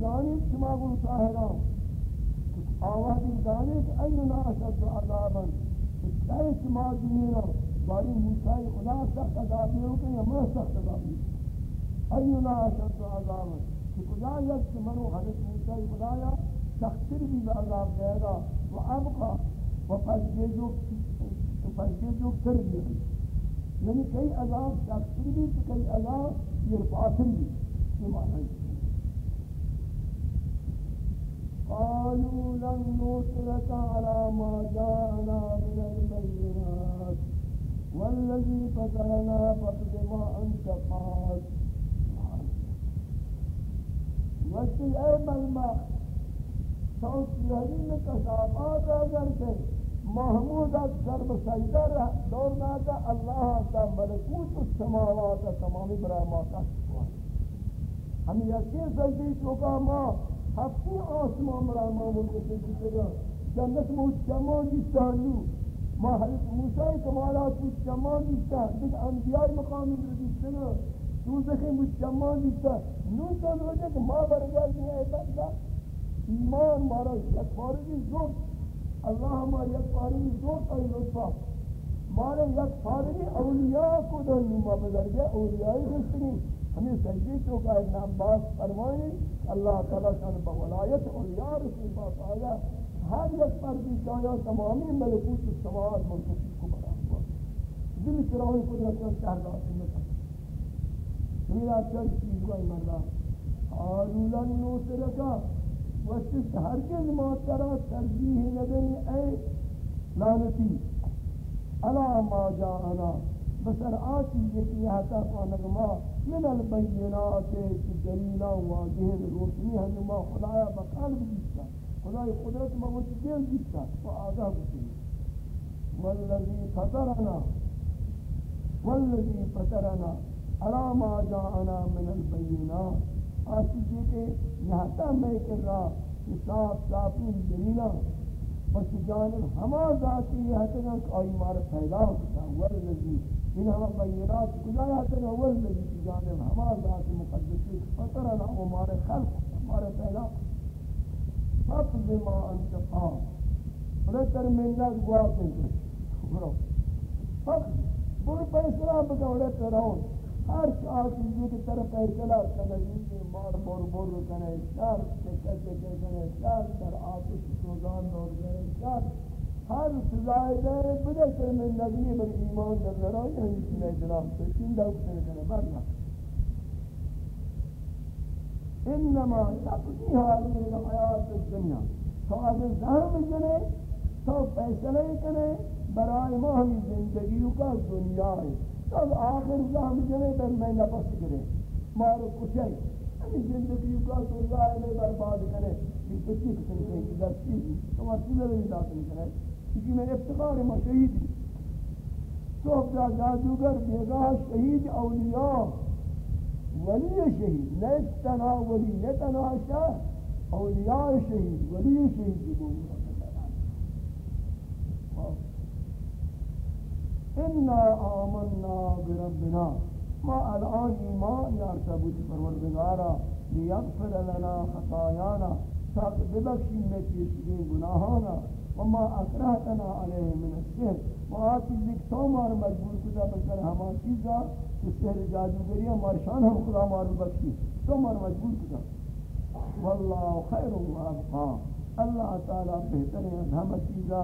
وضرور جانب شما قل طاهران آواد جانب أينا أشد عذابا. كيف شما دينا باري موسى خدا سخت عذابی ہو کہ ما سخت عذابی اینا اشد عذابا. کہ کجا یک منو حضرت موسی خدایا سختر بھی عذاب دے گا و ابقا و پسگے جو پسگے جو کر بھی یعنی کئی عذاب سختر بھی کئی عذاب یہ پاتر بھی یہ معنی ہے قالوا لن نوصلك على ما جاءنا من البينات. والذي فطرنا فقد ما أنت قال وقت اے بلمخ سوچ یہی میں کسابات اگر کہ محمود اکثر بسیدہ رہ دورنا کا اللہ تا ملکوت السماوات تمامی برای ما کشف ہم یقین سجدی چوکا ما ہفتی آسمان برای ما ملکت سجدہ جنت موت جمان جستانو ما حضرت موسیٰ کمالات موت جمان جستان دیکھ انبیاء مقامی بردیستنا دوزخ موت جمان جستان نو تا روچے کہ ما برگل دیا ہے بندہ ایمان مارا یک فارغی زور اللہ ہمارا یک فارغی زور ای لطفا مارا یک فارغی اولیاء کو در نما بدر گیا اولیاء رسلی ہمیں سجدی تو کا ایک نام باس فرمائیں، اللہ تعالیٰ شان بولایت اور اولیاء رسول باس آیا، ہر یک فردی چاہیا تمامی ملکوت السماوات منتشر کو بنا ہوا۔ دل چراوی قدرت کا چہر داتی میں میرا چل چیز کو ایمان اللہ آلولا نوسرکا وقت ہرگز ما ترا ترجیح ندنی اے لانتی الا ما جاءنا۔ بسر آتی یکی حتا قانق ما من البینات کی دلیلا واضح روشنی ہم ما خدایا بقلب دیتا خدای قدرت ما وہ دل دیتا وہ آگاہ بسی والذی فطرنا. والذی فطرنا. الا ما جاءنا من البینات آسی جی کے یہاں میں کر رہا صاف صافی دلیلہ پس جانب ہما ذاتی یہاں تک آئی مارا پیدا ہوتا والذی ان ہما بینات کجا یہاں تک والذی کی جانب ہما ذات مقدسی فطرنا ہمارے خلق، ہمارے پیدا۔ فقد ما انتقام۔ رتر منت گوا کن برو۔ فقد بر پیسرا بکا رتر رہون ہر چاہ چیزی کی طرف فیصلہ کنگی مار بور بور کنے شر چکے چکے کنے شر در آتش سوزان دور گئے شر ہر سزائے دے بدے کر میں نبی بر ایمان در لرائی ہمی سنے جناب سے چین دو کنے کنے برنا انما تقضی حالی الحیات الدنیا. تو اگر ظہر جنے تو فیصلے کنے برای ما ہمی زندگیوں کا دنیا ہے تب آخر زہم جنے در میں نفس کرے مارو کچھے ہمیں زندگی کا دنیا ہے میں برباد کرے یہ تو چیز کرے کہ در چیز تو چیز نہیں داخل کرے کیونکہ میں افتخار میں شہید صحب جا جادوگر بیگاہ شہید اولیاء، ولی شہید نہ تنہا ولی نہ تنہا شاہ اولیاء شہید ولی شہید کی انا آمنا بربنا، ما الان ایمان یارتا بود پروردگارا، لیغفر لنا خطایانا تاک ببخشی میں پیشگین گناہانا. وما اکرہتنا علیہ من السحر. و آتی لیک تو مار مجبور کتا بسر ہمان چیزا کہ سحر جادوگری ہمار شان ہم خدا مار بخشی تو مار مجبور کتا واللہ خیر و ابقا. اللہ تعالی بہتر ہے ہم چیزا.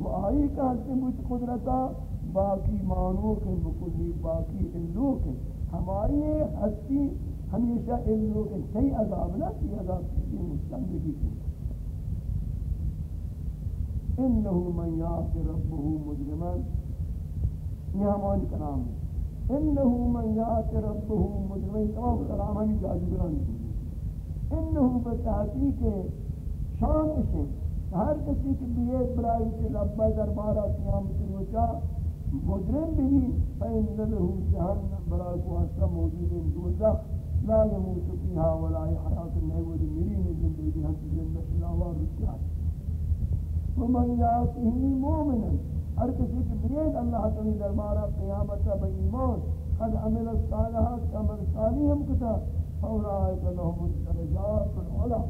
و آئی کا ہنسی بود قدرتا، باقی مانو کے بکلی باقی علو کے ہماری ہستی ہمیشہ علو کے صحیح عذاب نہ کی عذاب کی مستندگی کی. انہو من یاک ربہو مجرمان یہ ہماری کلام ہے۔ انہو من یاک ربہو مجرمان تمام کلام ہمیں جادوگران کی انہو بتحقیق شان اشیں ہر کسی کی بیعت برائی سے رب دربارہ قیامت روچا مجرم بھی فإن له جہنم برای کو ہستا موجود ہیں دوزخ لا يموت فيها ولا يحيات النهود مرين زندگی ہم زندہ شلاوار رکھا ومن يأته مؤمنا ہر کسی کی بیعت اللہ تعالی دربارہ قیامت با ایمان قد عمل الصالحات کامل صالح ہم کتا فأولئك لهم الدرجات العلى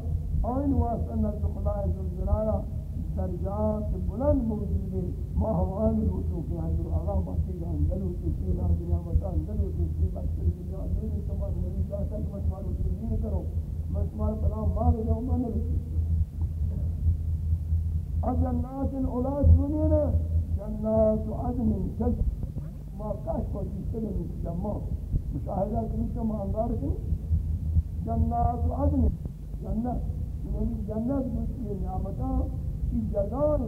آئین واسطہ نزد خدا عزوجلالہ درجات بلند موجود ہیں ماہوان روچوں کے اندر آغا باقی گا اندر ہوتی سی لا دنیا مطا اندر ہوتی سی بچر دنیا اندر ہوتی تمہار مریض جاتا کہ مسمار ہوتی نہیں کرو مسمار پلام ماہ جاؤ من رسی جنات الاولاد سنینا جنات عدن تج ما کاش کو جیسے میں جمع مشاہدہ کریں تو ماندار کریں جنات عدن جنت یعنی جنت مجھے نعمتا کی جگان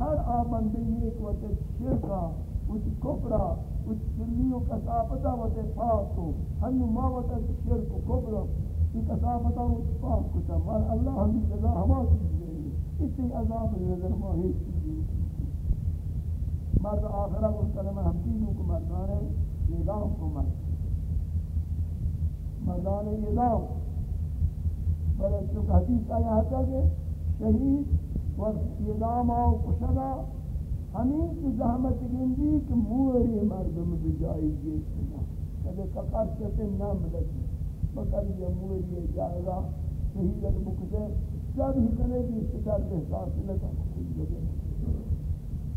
ہر آمن بینی ایک وقت شرکا وچ کفرا وچ سلی و کسافتا وقت پاک ہم ما وقت شرک و کفرا کی کسافتا وچ پاک کو تا مال اللہ ہمی جزا ہما چیز دے اس سے عذاب نظر ماہی چیز مرد آخرہ کو کلمہ ہم تینوں کو مردان نظام کو مرد. مردان نظام. بلے چونکہ حدیث آیا ہے کہ شہید و اعدام و کشدا ہمیں کی زحمت گندی کہ موری مردم بجائی گیسنا کدے ککر چتے نام لگی بکر یہ موری جائے گا شہید المکتے جب ہی کنے گی اس کے احساس لگا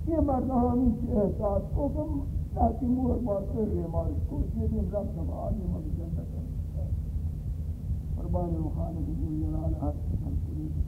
یہ مردم ہمیں کی احساس کو کم تاکہ مور بارتے رہے ہماری کو یہ دن رب نبا آدم جنت قربان مخالف جلال هر ظاہر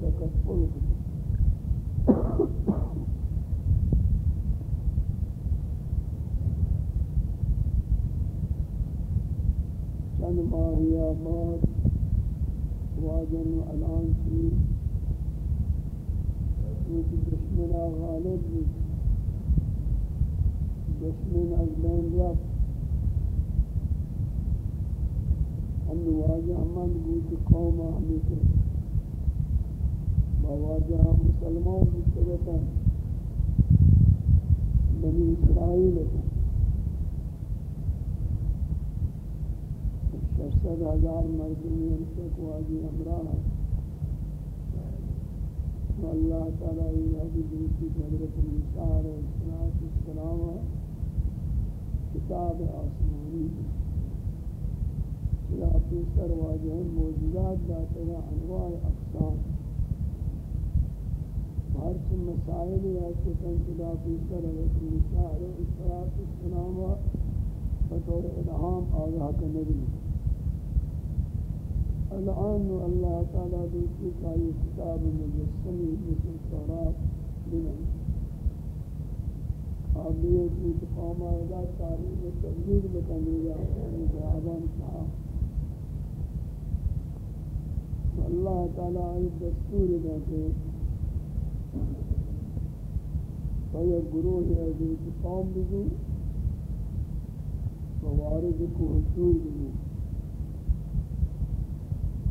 تکفل چند ماہی آباد واجن و الان کی چونکہ دشمنا غالب بھی دشمن از بین رفت. ہم واجہ ہمان بود قوم ہمیں کے واجہ مسلمان مستغتا بنی اسرائیل ہے۔ ہزار مردمی انتک واجی امراہ اللہ تعالیٰ یہ دوسری حضرت موسیٰ علیہ السلام کتاب آسمانی خلافی سر واجہ موجودات داتا انواع اقسام۔ ہر چی مسائل یا چکن خلافی سر حضرت موسیٰ علیہ السلام بطور الہام آگاہ کا نبی الان اللہ تعالی دوسری کائی کتاب مجسمی مثل تورات بنن آبیت کی تقام آئیدہ تاریخ و تبلیغ بکنی گا جوابان کہا اللہ تعالی آئی دستور دیتے فیا گروہ عزیز قوم بگو ووارد کو حصول بگو۔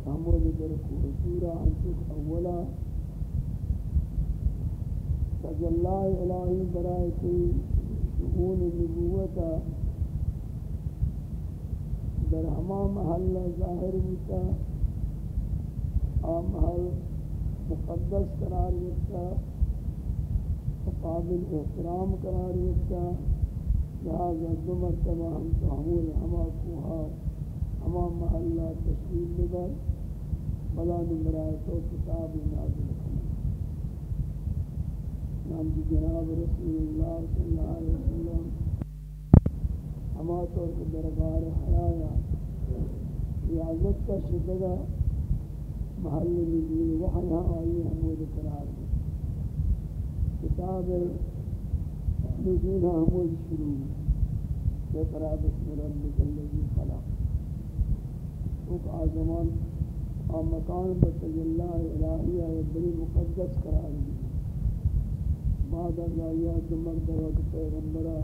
حمود در سورہ انتک اولا تجلہ الہی برائے کی شؤون نبوتا در ہما محل ظاہر ہوتا آم محل مقدس قرار ہوتا قابل احترام قرار ہوتا لہذا دو مرتبہ ہم تو ہما کوہا، ہما محلہ تشریف لگر بلا نمرائے تو کتاب نازل کرنا نام جی جناب رسول اللہ صلی اللہ علیہ وسلم، ہما طور کے دربار حیاء ریاضت کا شدگا محل نزول وحیاء آئی حمود قرار دی کتاب نزول حمود شروع. اقرا بسم ربک الذی خلق. اوک آزمان اور مکان بتجلہ الہیہ و بڑی مقدس قرار دی. بعد از آیات مرتبہ کہ پیغمبرہ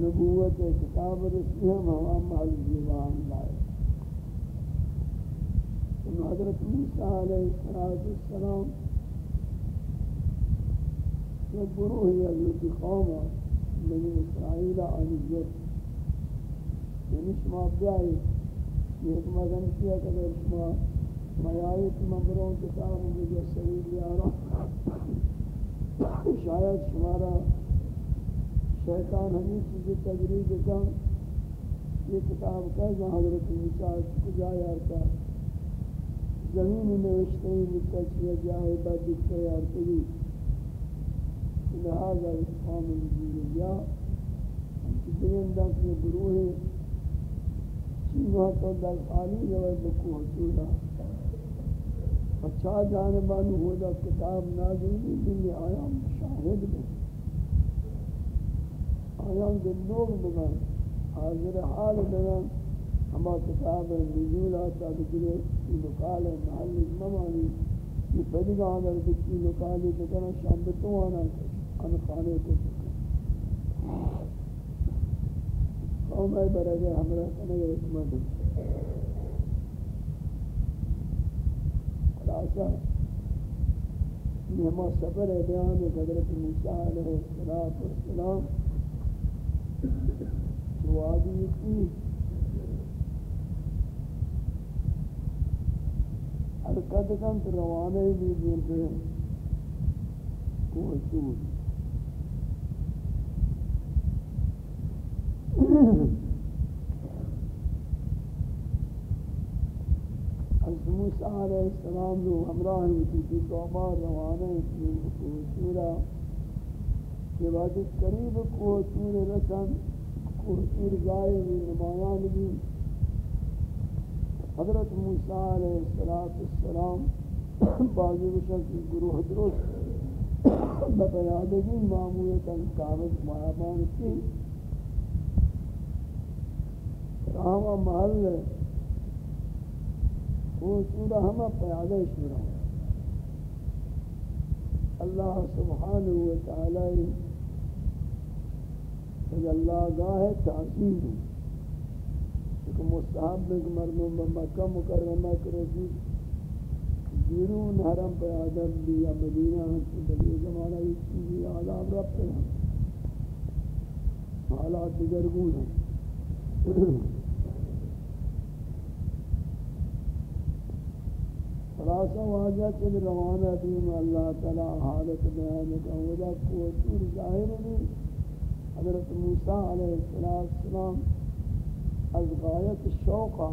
نبوت کتاب رسمی ہم ہوا محل دیوان لائے حضرت موسیٰ علیہ السلام ایک گروہ ہے حضرت قوم بنی اسرائیل آنیت یعنی شما بیائی ایک مدن کیا کہ اگر شما میایت ممرون کتاب سوید یارا شاید شمارا شیطان ہمیں چیزی تجریب کن. یہ کتاب کہا حضرت موسیٰ کجا یارتا؟ زمین نوشتے ہی بکتا چیا جائے با دکتا یارتا لہذا اس قوم یا ہم کی دنیا دن کے گروہ چیزوں تو در خالی روی بکو حصولا اچھا جانبان ہودا کتاب نازلی دلی آیام شاہد بھی آیام دلوگ بگن. حاضر حال بگن. ہما کتاب نزول آتا بکرے لکال محل ممانی. یہ پدگاہ اگر بکی لکالی بکنا شامبتوں آنا ان خانے کو بکن قوم ہے برگے ہمرا کنگے حکمت خلاصہ یہ ہما سفر ہے بیان حضرت موسیٰ علیہ السلام جو کی حرکت کن تو روانے بھی دین پہ کوئی چور از موسیٰ علیہ السلام رو ہمراہ ہوتی تھی توبہ روانے کی کوئی چورا کہ واجد قریب کوئی چور رسن کوئی چور جائے بھی نمایان بھی حضرت موسیٰ علیہ السلام بازی بشک گروہ درست بپیادگی معمولیتا کامت معابان کی ہما محل وہ سورہ ہما پیادہ شورہ اللہ سبحانہ وتعالی اللہ گاہ تعظیم ہے۔ کہ مستحب ہے کہ مردم بمکہ مکرمہ کرسی بیرون حرم پر پیادہ بھی یا مدینہ ہنچی بلی زمانہ یہ چیزی آداب رب ہیں۔ حالات دیگر گون ہیں؟ خلاصہ واجہ چل روانہ دیم اللہ تعالی حالت بیان کا وجہ کوتور ظاہر نہیں۔ حضرت موسیٰ علیہ السلام از غایت شوقا.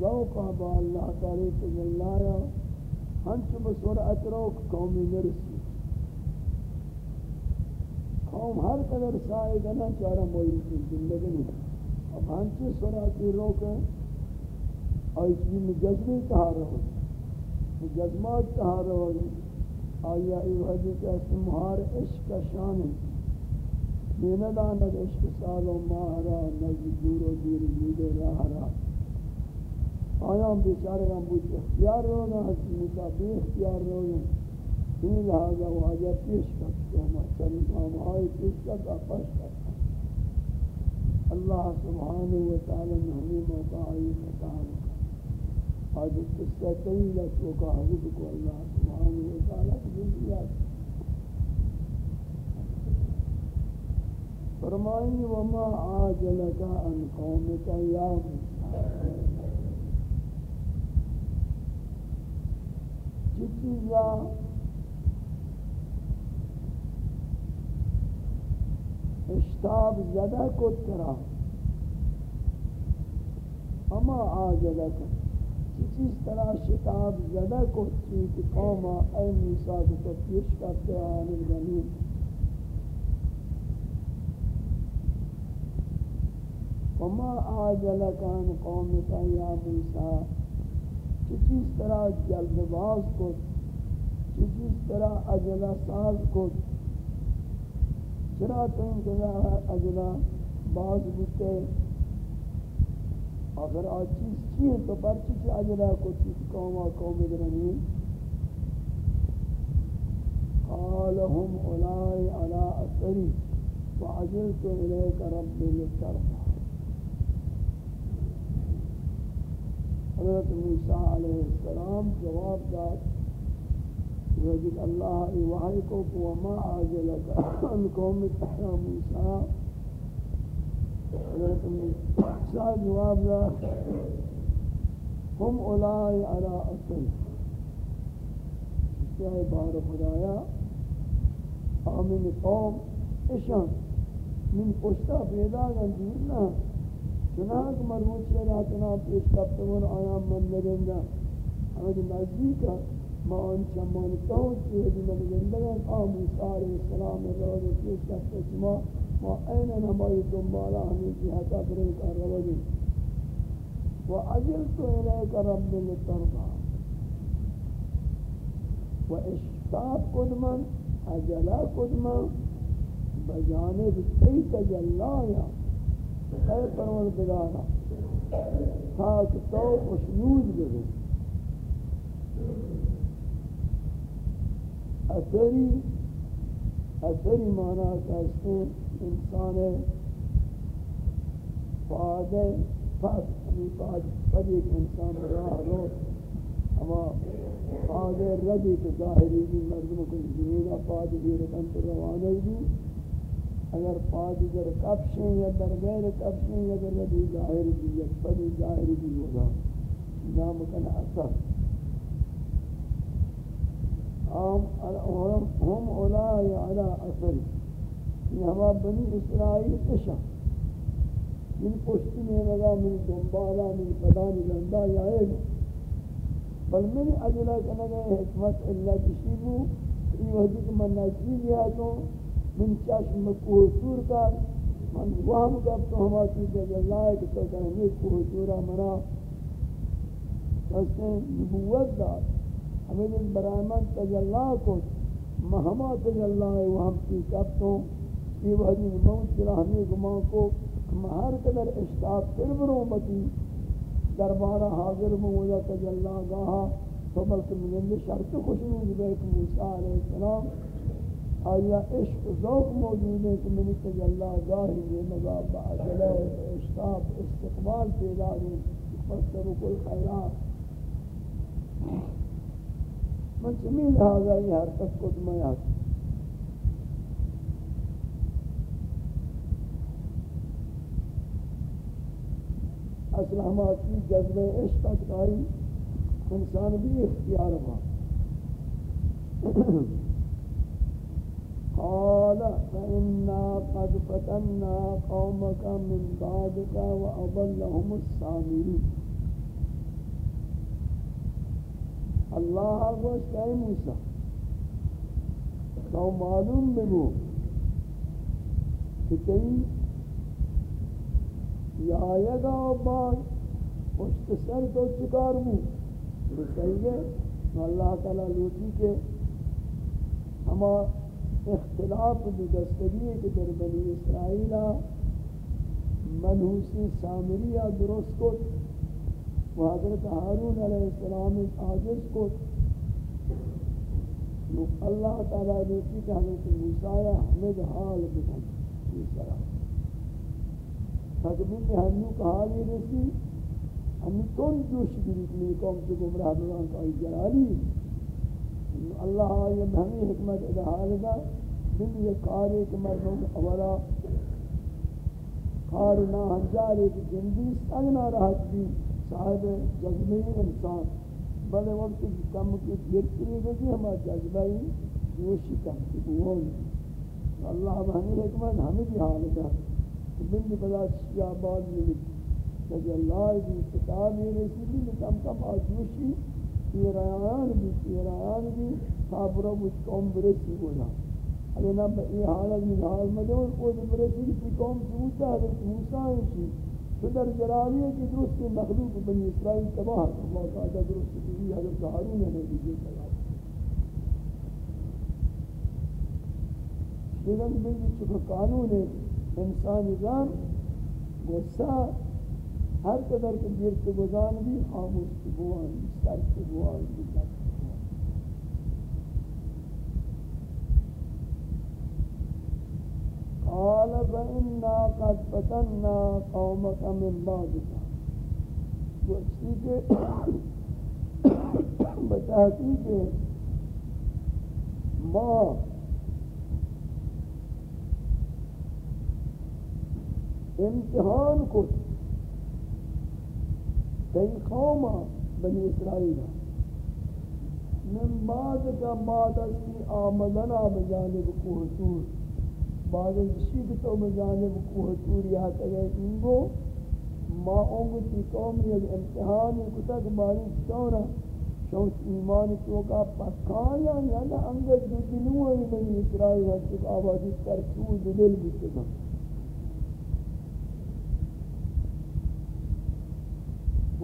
ذوقا با اللہ تعالی تجلایا ہنچ بسرعت روک قومی نرسی. قوم ہر قدر سائے گنا چارہ موئی کی زندگی نہیں. اب ہنچ سرعتی روک آئی چیزی مجزمی کہا رہا مجزمات کہا رہا آیا ای حدیث اسم مہار عشق شان بینداند عشق سال و ماہرا نزد دور و دیر جود راہ را آیا ہم بیچارے ہم بوچھ اختیار رونا حسن موسیٰ بے اختیار رونا این لہذا واجہ پیش کرتا ہوں چلی کام آئی پیش کرتا پش کرتا اللہ سبحانہ وتعالی نحنی موقع آئی فتح آج اس قصہ طویل ہے تو حضرت کو اللہ سبحانہ و تعالی کی جزیات فرمائی، وما آجلک ان قومک یا چیزا اشتاب زدہ کو ترا اما آجلک چیز طرح شتاب زدہ کو چیز قوم اے موسیٰ کو تفتیش کرتے آن الزمین وما آجلک عن قومک یا موسیٰ چیز طرح جلد باز کو چیز طرح اجلہ ساز کو چرا تم کلا اجلہ باز بکے اگر آج چیز چی ہے تو پرچی چی اجرا کو چیز قوم و قوم درنی قال هم اولائی علا اثری، فعجلت الیک رب لترضا حضرت موسیٰ علیہ السلام جواب داد وجد اللہ وحی کو وما عاجلک ان قوم تحرا موسیٰ. حضرت موسیٰ جواب دا ہم اولائی علا اصل کیا بار خدایا؟ آمین قوم اشان من پشتا پیدا گن دینا چنانک مرموت سے راتنا پیش کبتمون آیا من نگنگا ہمیں نزدیک ما ان چمان تاؤں چیزی من نگنگا آم موسیٰ علیہ السلام اللہ پیش کبتمون و این نمای دنبالا ہمیں جہتا برے کا روگی و عجلت الیک رب لترضا. و اشتاب قدمن عجلہ قدمن بجانب تی تجلایا اے پروردگارا تاک تو خوشنود بگو اثری اثری معنی کہتے ہیں انسان فاد فاد ہمیں فاد فاد ایک انسان راہ رو اما فاد ردی کے ظاہری بھی مردم کو زمینہ فاد بھی رکن پر روانے بھی اگر فاد در کفشیں یا در غیر کفشیں یا در ردی ظاہری بھی یا فاد ظاہری بھی ہوگا، نام کن اثر۔ ہم اولائی علی اثری یہ ہما بنی اسرائیل قشا من پشتی میں لگا، من دنبالا من پدانی لندہ یا ایک بل من اجلہ کنگے حکمت اللہ تشیبو ای وحدی کہ من نجی گیا تو من چشم کوسور کا، من وہم گب تو ہما چیز اللہ ہے تو کہنے کوسورا منا کہتے ہیں نبوت دار ہمیں جس برائمان تجلہ کو مہما تجلہ ہے وہ ہم کی کب تو۔ یہ وحدی موت جرا ہمیں گمان کو ہر قدر اشتاق پھر برو متی دربارہ حاضر مولا تجلہ گاہا تو بلکہ مجھے شرط خوشنود بے کہ موسیٰ علیہ السلام آیا عشق ذوق موجود ہے کہ منی تجلہ گاہی یہ مذاب بعجلہ اشتاق استقبال پیدا دیں فستر کل خیرات۔ من چمی لہذا یہ حرکت کو تمہیں آتی اصل ہماری جذبہ عشق اتکاری انسان بھی اختیار ہوا۔ قال، فإنا قد فتنا قومك من بعدك وأضلهم السامرين اللہ گوشت اے موسیٰ تو معلوم بگو کہ تئی یا آئے گا بعد پشت سر تو چکار بو تو صحیح اللہ تعالیٰ لوٹی کے ہما اختلاف دی دستگی کہ در بنی اسرائیل منحوسی سامریہ درست کو و حضرت حارون علیہ السلام آجز کو اللہ تعالیٰ لوٹی کہ حضرت موسیٰ حمد حال بکن اس طرح تقبیل ہنو کا حالی رسی، ہم کون جوش گریت میں قوم سے گمراہ بلان کا جلالی۔ اللہ آئیے ہمیں حکمت ادھال دا، دن یہ کاری کہ مردوں اولا، کار نہ ہنجار ایک جندی سگنا رہت بھی صاحب جذبی انسان۔ بلے وقت کم کی گرتی گئی ہمارا جذبی جوشی کم کی بوون اللہ ہمیں حکمت ہمیں بھی حال دا۔ بند بلا شیعہ بعد میں کہ اللہ کی کتاب یہ رسیدی میں کم کم آجوشی تیرایان بھی تیرایان بھی صابرہ مجھ قوم برسی بولا اگر نہ یہ حالت میں حال مدون او دی برسی کی قوم سوچا حضرت موسیٰ ہیں تو در جلالی ہے کہ درست مخلوق بنی اسرائیل تباہ اللہ تعالیٰ درست کی حضرت حارون نے بھی دی تباہ لیکن بلدی چکہ قانون ہے انسانی جان غصہ ہر قدر کے دیر سے گزان بھی خاموش کی بوان بھی سر کی بوان بھی سر کی بوان قال فإنا قد فتنا قومك من بعدك گوشتی کے بتاتی کہ ما امتحان کو کئی قوم بنی اسرائیل من بعد کا بعد از کی آمدنا بجانب کوہ تور بعد از شید تو بجانب کوہ تور یا تگئے انگو ما اونگو تی قوم یک امتحان کتا کہ باری چورا شوش ایمان تو کا پکایا یا نا یعنی انگت دو دنوئی بنی اسرائیل ہے آبادی ترکور دل بکتا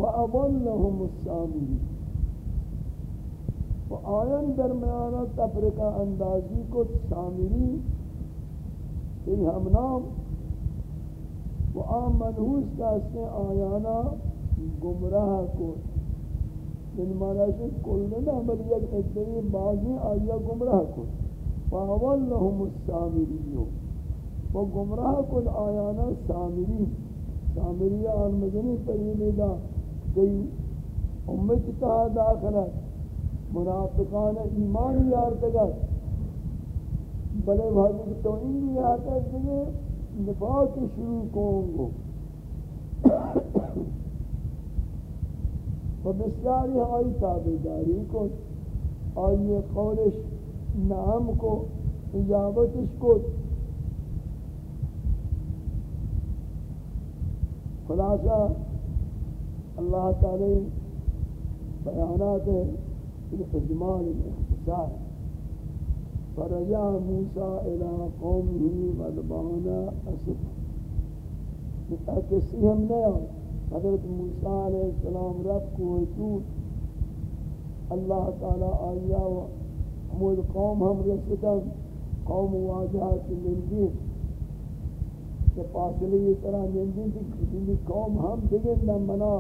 وَأَضَلَّهُمُ السَّامِرِينَ و آیان درمیانا تفرقہ اندازی کو سامری کہ ہم نام و آم منحوس کا اس نے آیانا گمراہ کو۔ من مانا شد کلنا بل یک ادنی بازی آیا گمراہ کو۔ فَأَضَلَّهُمُ السَّامِرِينَ و گمراہ کو آیانا سامری سامری آن مدنی پریمیدہ گئی۔ امت تا داخلت منافقان ایمان یار تگت بلے بھائی تو ان بھی آتا ہے نفاق شروع کون گو و بسیاری آئی تابداری کو۔ آئی قولش نام کو اجابتش کو۔ خلاصہ اللہ تعالی بیانات ہے اجمال اختصار فرجع موسیٰ الى قومه غضبانا اسف۔ کسی ہم نے حضرت موسیٰ علیہ السلام رب کو حضور اللہ تعالی آیا و حمود قوم ہم رسکتا قوم واجہات لندین کہ فاصلے یہ طرح لندین تھی کسی قوم ہم بگن دن بنا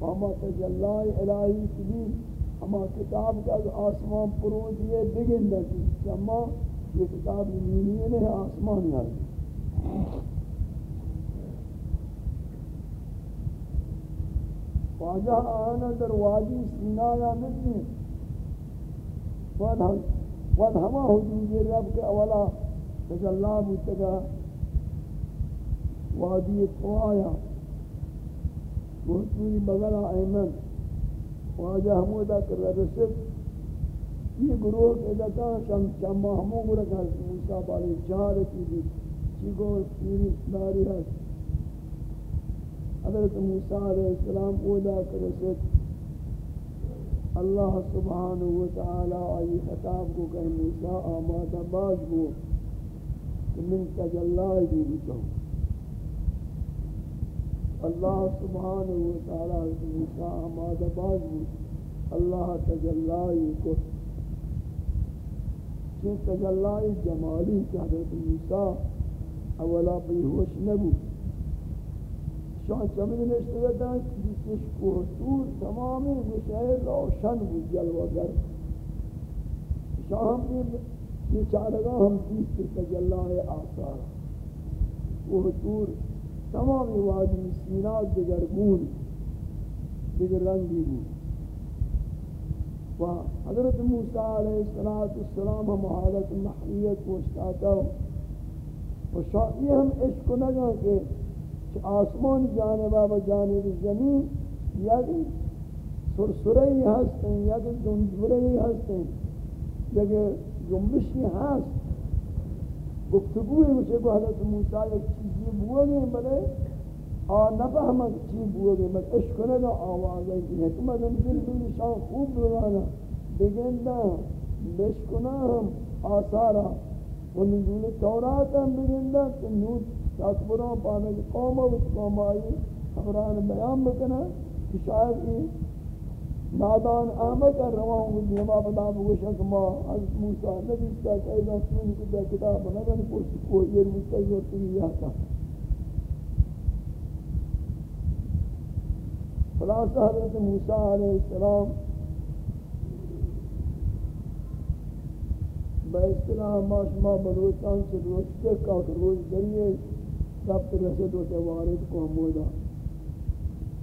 وہما تجلائی الہی کبھی ہما کتاب کا آسمان پروج یہ بگن دن چما یہ کتاب نیمی نہیں آسمان یاد واجہ آنا در سینا یا مدنی ود ہما حدود رب کے اولا تجلا بودتگا وادی قوایا بہتوری بغلا ایمن واجہ حمودہ کر رسد یہ گروہ کے دکا شم شم محمود رکھا موسیٰ بالی جارتی بھی چگو تیری ناری ہے۔ حضرت موسیٰ علیہ السلام اودا کرسد اللہ سبحانہ وتعالی آئی خطاب کو کہ موسیٰ آمادہ باز ہو، کہ من تجلائی بھی بتا اللہ سبحانہ و وتعالی موسیٰ آمادہ باز ہو۔ اللہ تجلائی کو۔ چین تجلائی جمالی کہ حضرت موسیٰ اولا بیہوش نبو۔ شان چمد نشتگتا کس کوتور تمامی مشاہر روشن بود جلوگر شام یہ چارگاہ ہم تیس تجلہ آثار۔ کوتور تمامی وادی سینات دیگر گون دیگر رنگی بود و حضرت موسیٰ علیہ السلام ہم حالت محلیت کو اشتاتا و شاہی ہم عشق نگا کہ آسمان جانب و جانب زمین یک سرسرہی ہستیں، یک دنجورہی ہستیں، یک جنبشی ہست. گفتگوی مجھے کو حضرت موسیٰ ایک چیزی بوگے بلے آ نفہمت چیز بوگے مت عشق نگا آواز ہے کہ حکمت ہم دل دل شان خوب لگانا بگندہ بشکنا ہم آثارا. و نزول تورات ہم بگندہ کہ نور تکبروں پانے کی قوم و قوم آئی خبران بیان بکنا کہ شاید یہ نادان آمد کر رواں ہوں دیما بدا بگوشا کہ ما حضرت موسیٰ نبی کا قیدہ سنی کتا کتاب بنادن پوچھ کوئی یہ مستقبر تنی یہاں خلاصہ حضرت موسیٰ علیہ السلام با اصطلاح ما شما بلوچان سے روشتے کا روز ذریعے سب رسد و توارد کو مودا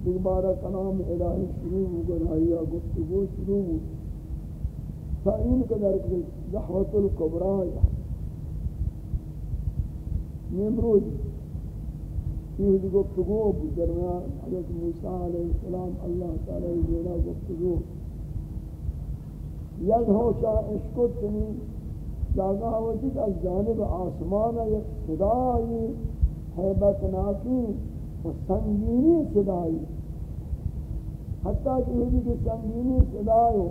دوبارہ کلام الہی شروع ہو گناہیا گفتگو شروع ہو۔ فإن قدر کے دعوت الكبرى نمرود یعنی یہ گفتگو درمیان حضرت موسیٰ علیہ السلام اللہ تعالی جوڑا گفتگو. یک ہوشا اشکت تنی جاگہ ہوتی کہ از جانب آسمان یک صدای حیبت ناکی و سنگینی صدای حتیٰ کہ ہوئی کہ سنگینی صدای ہو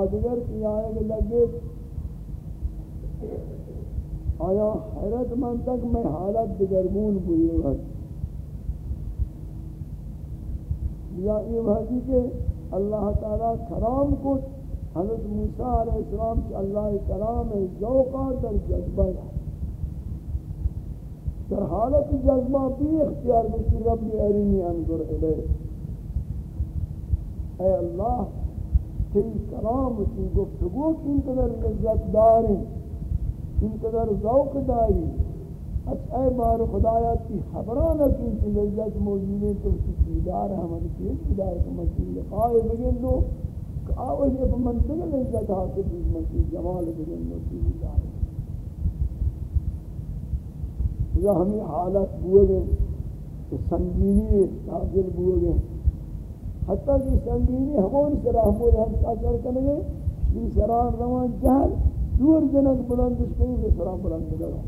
آدگر کی آئے گے لگے آیا حیرت من تک میں حالت دگرگون ہوئی وقت یا یہ وحدی کہ اللہ تعالی کرام کو حضرت موسیٰ علیہ السلام کہ اللہ کرام ذوقہ در جذبہ ہے۔ در حالت جذبہ بھی اختیار بشی ربی ارینی انظر الیہ۔ اے اللہ تی کلام تی گفتگو کی انقدر لذت داری انقدر ذوق داری۔ اچھ اے بار خدایا تی خبران کی تی لذت موجود ہے تو تی دیدار ہماری کی دیدار کا مسئول لقائے بگن دو، کہ آوہی اب منطق لذت حاصل کی بھی جمال بگن دو تی دیدار یا ہمیں حالت بوئے گئے کہ سنگینی نازل بوئے گئے۔ حتیٰ کہ سنگینی ہمون سرا ہمون ہم ساکر کرنے گئے، یہ سران روان جہل، دور جنک بلندش کہیں کہ سران بلند لگا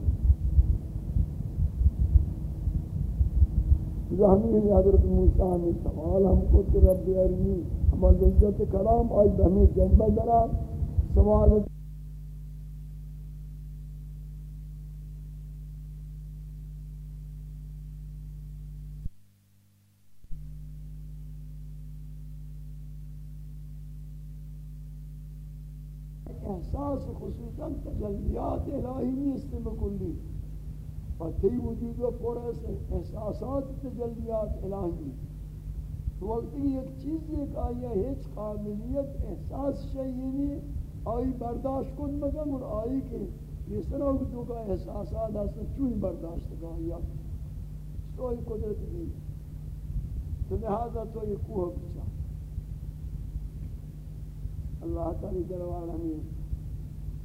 زہمی حضرت موسیٰ نے سوال ہم کو کہ رب ارنی ہمارے عزت کلام آئی بہمی جذبہ درا سوال احساس خصوصا تجلیات الہی نیست بکلی۔ تی وجود و پر احساسات تجلیات الہی تو وقت ایک چیز ایک آئی ہے ہیچ قابلیت احساس شہینی آئی برداشت کن مگم اور آئی کہ یہ طرح تو کا احساسات ہستا چوئی برداشت کا یا تو ہی قدرت دی تو لہذا تو یہ کوہ بچا۔ اللہ تعالی دربار ہمیں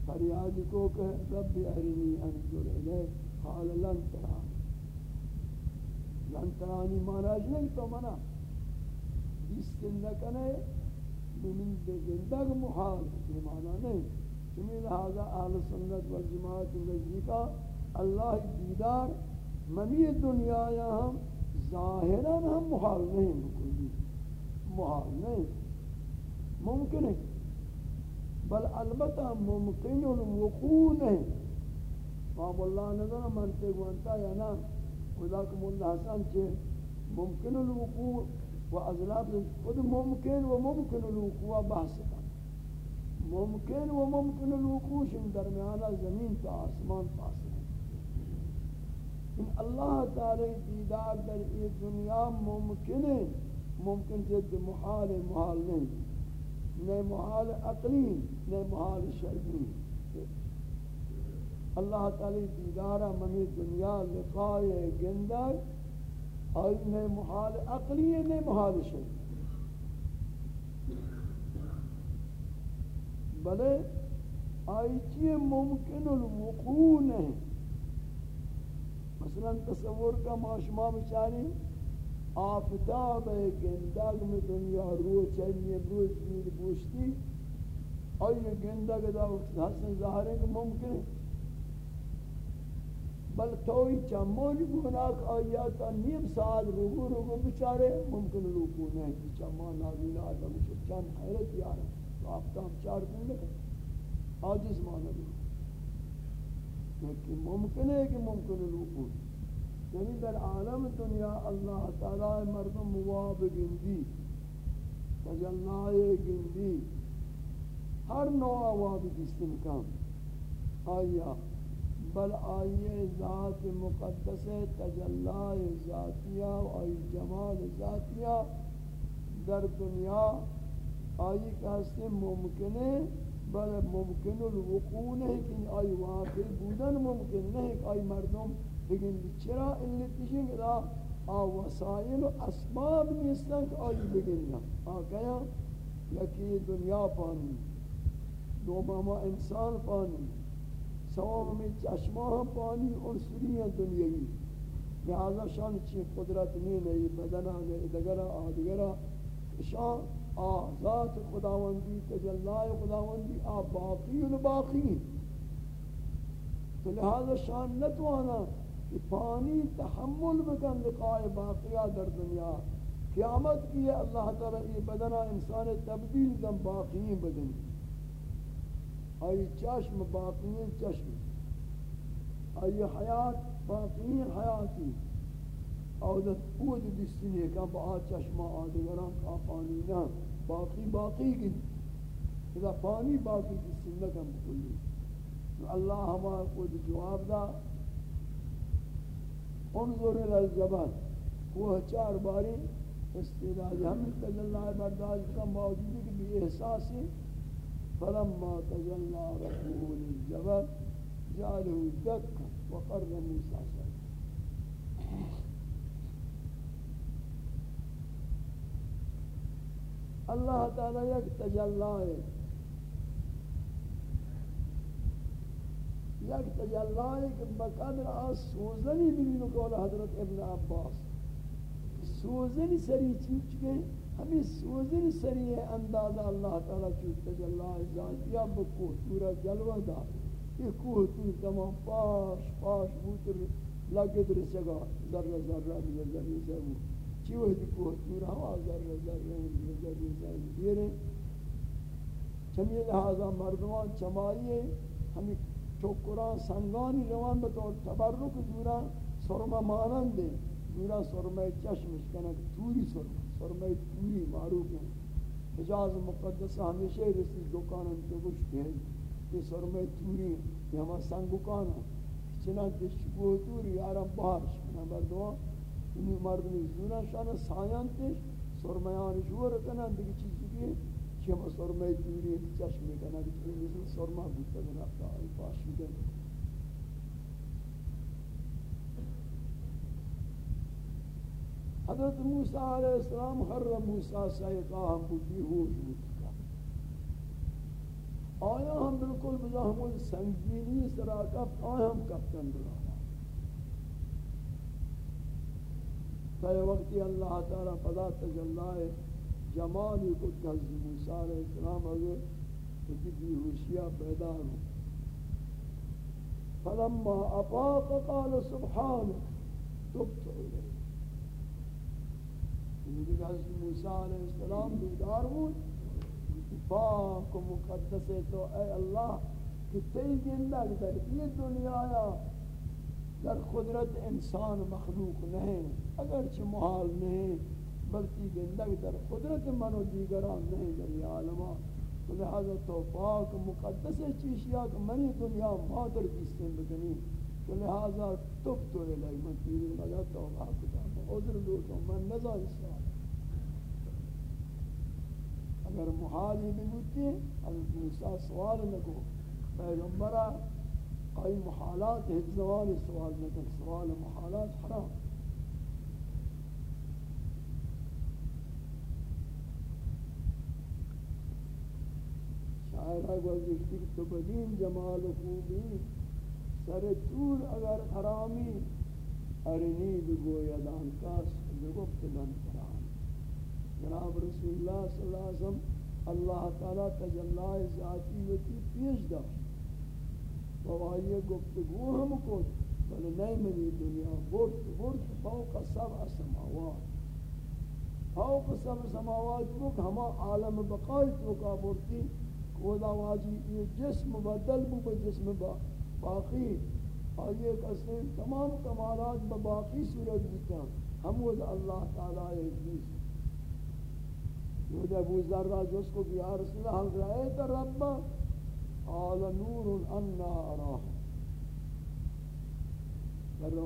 فریاد کو کہ رب ارنی انظر الیک۔ قال لن ترانی. لن ترانی مہاراج نہیں تو منا جس بیستن نکنے من بزندگ محال. یہ معنی نہیں چمی لہذا اہل سنت والجماعت نزدیکا اللہ دیدار ممی دنیا یا ہم ظاہرا ہم محال نہیں بکلی محال نہیں ممکن ہے بل البتہ ممکن الوقوع نہیں امام اللہ نظر منتے گوانتا یا نا؟ وذاکم اللہ حسن چھے ممکن الوقوع و ازلاب خود ممکن و ممکن الوقوع بحث کا ممکن و ممکن الوقوع شن درمیانا زمین تا آسمان فاصل ان اللہ تعالی دیدار در ای دنیا ممکن ہے ممکن جد محال محال نہیں نئے محال عقلی نئے محال شرعی. اللہ تعالی دیدارا منی دنیا لقائے گندر آئی میں محال عقلی ہے میں محال شد بلے، آئی چیئے ممکن الوقوع نہیں۔ مثلا تصور کا معاشمہ بچاری آفتاب گندگ میں دنیا رو چلی روز دیر بوشتی آئی گندگ دا حسن ظاہر ہے کہ ممکن ہے۔ بل توی چمون گناک آیاتا نیم سال رگو رگو بچارے، ممکن رکو نہیں کہ چمان نازل آدم شد چند حیرت یارا تو آپ آفتاب چار کن لکھا۔ آجز مانا بھی لیکن ممکن ہے کہ ممکن رکو یعنی در عالم دنیا اللہ تعالی مردم مواب گندی تجلنائے گندی، ہر نوع واب جسم کام۔ آیا بل آئیے ذات مقدس تجلائے ذاتیہ و آئی جمال ذاتیہ در دنیا آئی کہستے ممکن ہے بل ممکن الوقوع نہیں کہ آئی واقع بودن ممکن نہیں کہ آئی مردم لیکن چرا علت تشنگ دا آ وسائل و اسباب نیستن کہ آئی بگننا آ یکی دنیا پانی دو انسان پانی سوام میں چشمہ پانی اور سریہ دنیاوی۔ لہذا شان چی قدرت نہیں نہیں بدنہ نہیں دگرہ آدگرہ شان آزاد خداوندی تجلائے خداوندی، آ، باقی و باقی۔ تو لہذا شان نتوانا کہ پانی تحمل بکن لقائے باقیہ در دنیا۔ قیامت کی ہے، اللہ تعالی یہ بدنہ انسان تبدیل دن باقی بدن۔ آئی چشم باقی چشم۔ آئی حیات باقی حیاتی۔ عودت قود دستینی کہ با چشم آدگران کا پانی نا باقی باقی کی۔ اذا پانی باقی دستین نکم بکلی اللہ ہمارا قود جواب دا۔ انظر الى الجبل۔ وہ چار باری استعداد ہمیں تجلہ برداشت کا موجود ہے کہ بھی احساسی فلما تجلى ربه للجبل جعله دكا وقر موسى اللہ تعالی یک تجلہ یک تجلہ کہ بقدر آس سوزنی بھی قول حضرت ابن عباس۔ سوزنی سری چیز چکے ہمیں سوزن سری اندازہ اللہ تعالیٰ چوت تجلہ ذات یا بکو سورہ جلوہ دا یہ کوہ تو تمام پاش پاش بوتر لگے در سگا ذرہ ذرہ بھی ذرہ ذرہ چی وحدی کوہ تورا ہوا ذرہ ذرہ ذرہ ذرہ دیرے چمی لہذا مردمان چمائیے ہمیں چوکران سنگانی روان بطور تبرک دورا سرما مانند دے دورا سرما چشمش کنک توری سرما سرما توری معروف ہے حجاز مقدس ہمیشہ رسی دکانن تو گوشت ہے کہ سرما توری یہ ہما سنگکانا چنانچہ شکوہ توری یارم باہر شکنا بردوان انہی مردمی زورا شانا سایان تیش سرمیان شور کنن، دیگه چیزی که کہ ہم سرمہ توری چشم کنا کہ تو مثل سرمہ بوتا گنا تا پاشیدن حضرت موسیٰ علیہ السلام ہر موسیٰ سیقا ہم بودی ہوش بودتا آیا ہم بالکل بزاہم سنگینی سرا سراکت آیا ہم کپتن بلانا تا وقتی اللہ تعالی فضا تجلائے جمالی کو تحضی موسیٰ علیہ السلام اگر اسی بیہوشیہ پیدا ہو فلما افاق قال سبحانه، تبت الیہ۔ یعنی کہ حضرت موسیٰ علیہ السلام بیدار بود پاک و مقدس تو اے اللہ کہ تی زندہ در یہ دنیا آیا، در قدرت انسان مخلوق نہیں، اگرچہ محال نہیں، بلکہ زندگی در قدرت من و دیگران نہیں در یہ عالمہ لہذا تو پاک مقدس چیشیا کہ منی دنیا مادر بیستن بکنی۔ تو لہذا تب تو الہی من تیری مدد توبہ کتا عذر دو تو من نظر سوال اگر محالی بگوتی، حضرت موسیٰ سوال نکو، پیغمبرہ آئی محالات ہیچ زوال سوال نکو سوال محالات حرام. شاعرہ گوشتی تو بدین جمال خوبی، سر طول اگر حرامی، ارنی بگویدان کاس بگفت لن قرآن جناب رسول اللہ صلی اللہ علیہ وسلم، اللہ تعالی تجلائے ذاتی و وتی پیش داشت و گفتگو ہم کو، بل نہیں منی دنیا، برد برد فوق سبع سماوات۔ فوق سبع سماوات کو ہما عالم بقائی تو کا برتی خدا واجی، یہ جسم بدل بو جسم با باقی۔ آئیے کسی تمام کمالات باقی صورت بوتا ہم وہ اللہ تعالی عزیز وہ ابو ذرہ جس کو کہ یا رسول اللہ حل رأیت رب قال نور انا اراہ در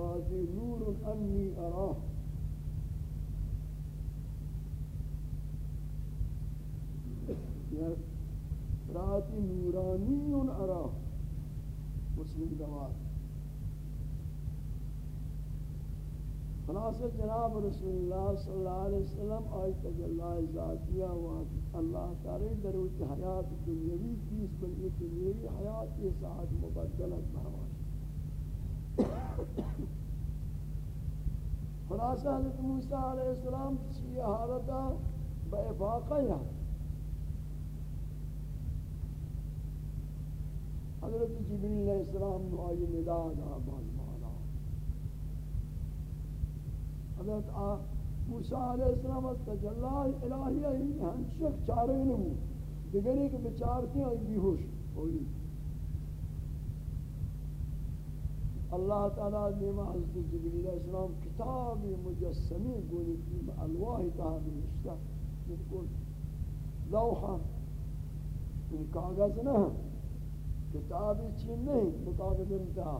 نور انی اراہ Yeah. رات نورانی ارا مسلم دوار خلاص جناب رسول اللہ صلی اللہ علیہ وسلم آئی تجلہ ذاتیہ و اللہ تعالی دروت حیات دنیاوی تیس بلکہ دنیاوی حیات کے ساتھ مبدلت بہواش خلاصہ حضرت موسیٰ علیہ السلام یہ حالتا بے افاقہ یہاں حضرت جبریل علیہ السلام آئی نداد آباد مانا حضرت موسیٰ علیہ السلام تجلہ الہیہ ہی ہنچک چارے نمو دیگری کے بچارتی آئی بیہوش، ہوئی۔ اللہ تعالیٰ دیما حضرت جبریل علیہ السلام کتاب مجسمی گولی کی الواح تحبی نشتا بالکل لوحا یعنی کاغذ نہ کتابی چین نہیں مقابل انتہا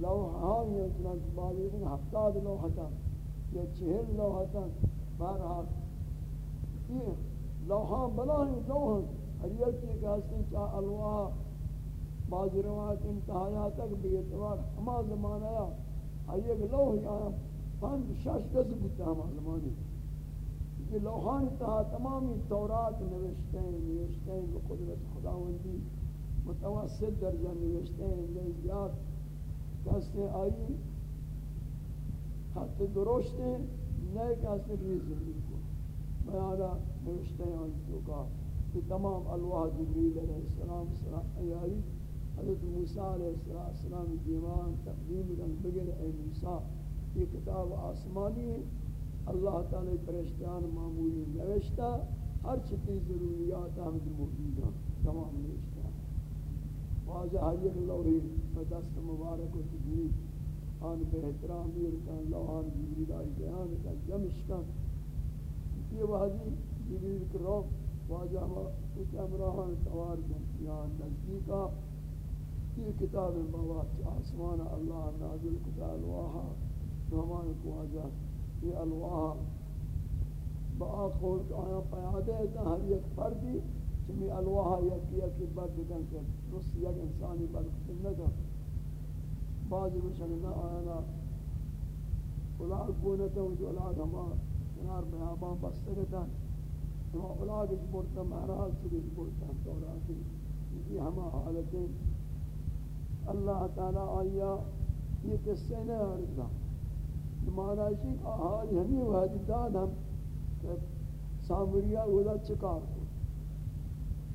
لوحاں یا یعنی چنانچہ بعضی دن ہفتاد لوحتا یا چہل لوحتا بہرحال، یہ لوحاں بلا ہیں؟ لوحاں ہر یک یہ کہ حسن چاہ الواح بعضی روایت انتہایا تک بھی اعتبار ہما زمانہ یا ہر یک لوح یا پانچ شش گز بودتا ہما زمانے یہ لوحان انتہا تمامی تورات نوشتے ہیں نوشتے ہیں بقدرت خداوندی، متوسط درجہ نوشتے ہیں نہیں زیاد کہتے آئی خط درست ہیں نئے کہتے ریز زمین کو بیانا نوشتے ہیں ان تو کا کہ تمام الواح جبریل علیہ السلام سلام ایاری حضرت موسیٰ علیہ السلام دیوان تقدیم کن بگر اے موسیٰ یہ کتاب آسمانی ہے اللہ تعالی پرشتیان معمولی نوشتا ہر چیز ضروریات ہم موجود ہیں تمام نوشتا واجہ حجر لوحی فدست مبارک و تجوید. آن بے احترامی رکن لوحان جبریل آئی بیان کن جمش کن یہ واجی جبریل کرو واجہ کچھ امراہان سوار کن. یہاں نزدیکا یہ کتاب مواد آسمان اللہ نازل کتا الواحا نحمان کو آجا یہ الواحا با خور آیا پیادے تا ہر یک فردی چمی الواحا یکی یکی بد بکن کر رس یک انسانی بد سنتا بعضی بشکنا آیانا اولاد بونتا ہوں جو اولاد ہما کنار بیابان بستگتا ہما اولاد اس بورتا محراج چلی بورتا توراتی یہ ہما حالتیں اللہ تعالی آیا. یہ قصے نہ عرضا مانا ہے کہ حال ہمیں وحدی داد ہم سامریہ اولا چکار کو.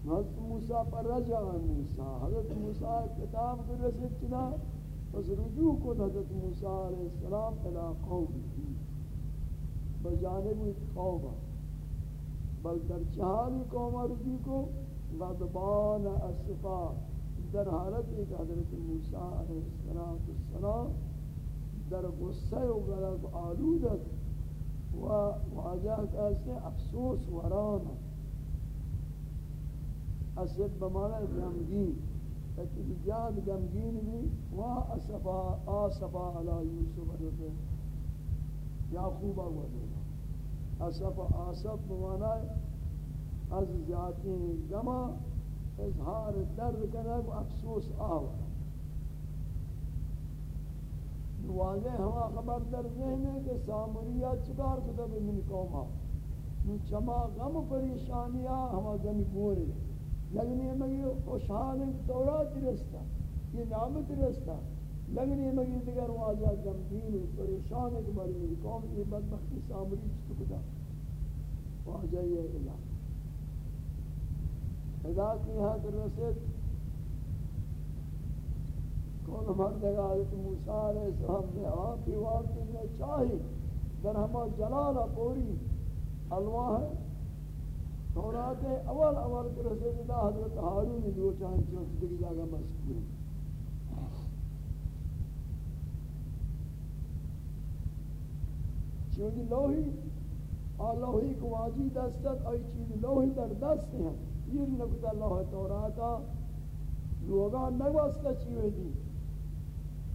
حضرت موسیٰ پر رجع موسیٰ. حضرت موسیٰ کتاب کو رسد چنا بس رجوع کو حضرت موسیٰ علیہ السلام الى قوم بجانب قوم بل در چہالی قوم رجوع کو غضبان اصفات در حالت ایک حضرت موسیٰ علیہ السلام در غصہ و غلق آلودت و واجہ کہتے افسوس ورانا اسد بمانا غمگین لیکن جاد غمگین بھی و اسفا آسفا علی یوسف رضی یعقوب و اسفا آسف بمانا از ذاتی غمہ اظہار درد کنگ افسوس آور واضح ہما خبر در ذہن ہے کہ سامریہ چکار کتا بھی من قوم نو چما غم پریشانیاں ہما زمین گوری لگنی مگی خوشحال ہیں تورات رستا یہ نامت رستا لگنی مگی دیگر واجہ غمگین پریشان ہے کہ باری قوم، یہ بدبختی سامری چکو چکتا واجہ یہ علاقہ ادا کی حد رسد کون مردگا حضرت موسیٰ علیہ السلام نے آپ کی وقت میں چاہی، در ہما جلالہ پوری، الواح ہے۔ تورات اول اول کے رسد دا حضرت حارون دو چاہیں چون صدقی جاگہ مذکور چونی لوہی آ لوہی کو واجی دستت آئی چیز لوہی در دست ہیں۔ پیر نکتا اللہ توراتا لوگا نگوستا چیوے دی۔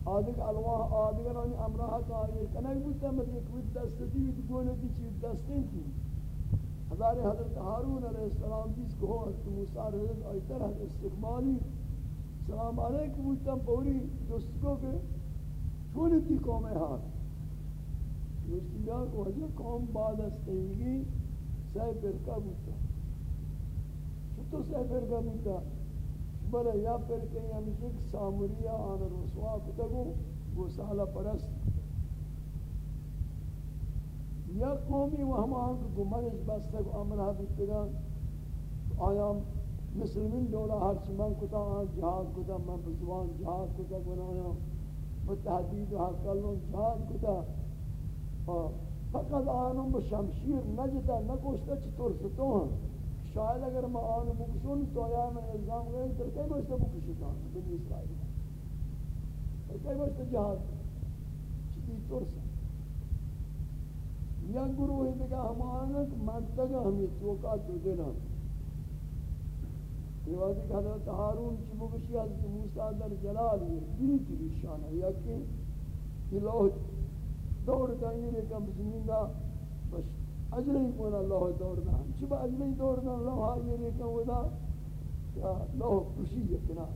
آدھگ الواح آدھگرانی امراہ کا آئیر کنک بودتا مدی مطلب ایک بود دستی دی گونے دی چیز دستیں تھی ہزار حضرت حارون علیہ السلام دیس کو حضرت موسیٰ رضی آئی طرح استقبالی. سلام علیکم بودتا پوری دوست کو کہ چونی دی قوم ہاتھ. دوستی جان کو حضرت قوم بعد استہیگی سہ پرکا بودتا تو سے پھر گمیتا بلے یا پھر کہیں ہمشہ کہ سامریہ آن رسوا کتگو، وہ سالہ پرست. یا قومی و ہم آنکھ گمانش بسته بستگ امرہ بیتگا آیا مسلمین دولا ہر چمان کتا، آن جہاد کتا، من بزوان جہاد کتا گنایا متحدید و حقلون جہاد کتا. فقط آنم بشمشیر نجتا نکوشتا چی ترستو ہیں شاید اگر ما آن بکشون، تو یا من الزام گئے تو کئی باشتا بکشتان بنی اسرائیل کئی باشتا جہاد چیزی ترسا یا گروہی دیکھا ہمانا منطقہ ہمیں توقع تو دینا یہ وقتی کہ حضرت حارون چی بکشی حضرت موسیٰ در جلال یہ گری تیری شانہ یا کہ یہ لوہ دور کا یہ لیکن بزمین دا بشت اجلی کون اللہ دور دا چبا اجلی دور دا اللہ آئیے ریکا ودا یا اللہ کشی یکنا